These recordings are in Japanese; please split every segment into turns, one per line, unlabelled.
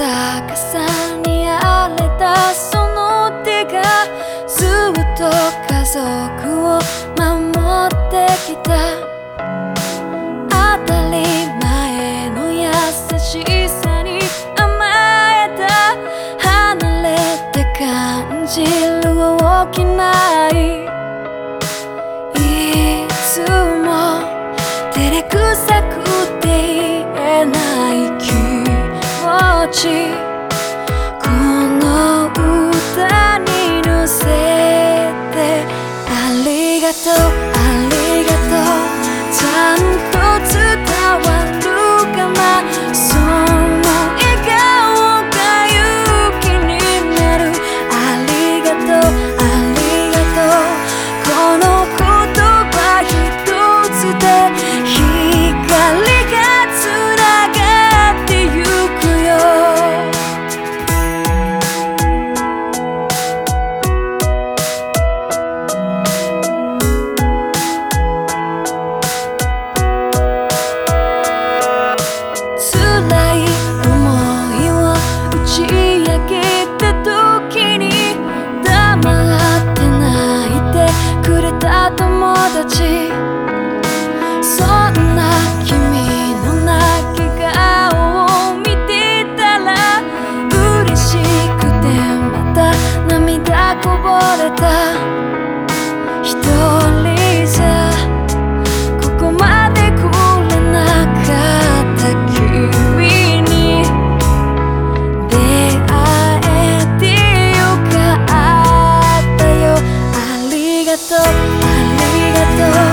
逆さに荒れたその手がずっと家族を守ってきた。当たり前の優しさに甘えた離れて感じる大きな愛この歌に乗せてありがとう。がとう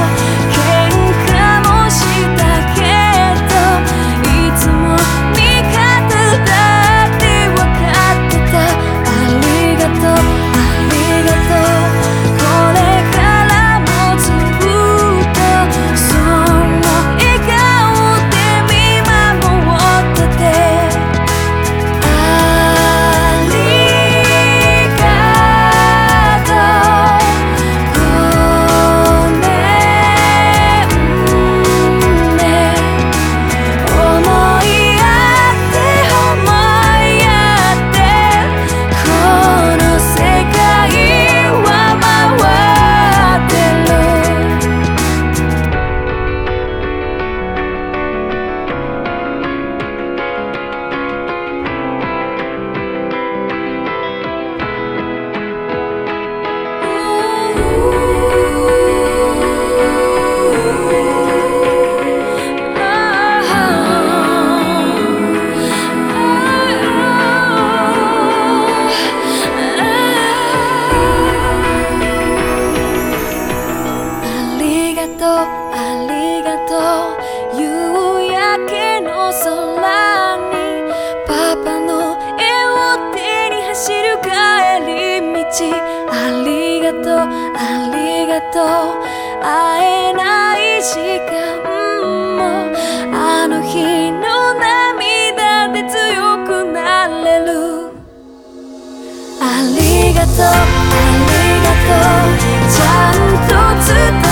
ありがとう会えない時間。もあの日の涙で強くなれる。ありがとうありがとう。ちゃんと伝え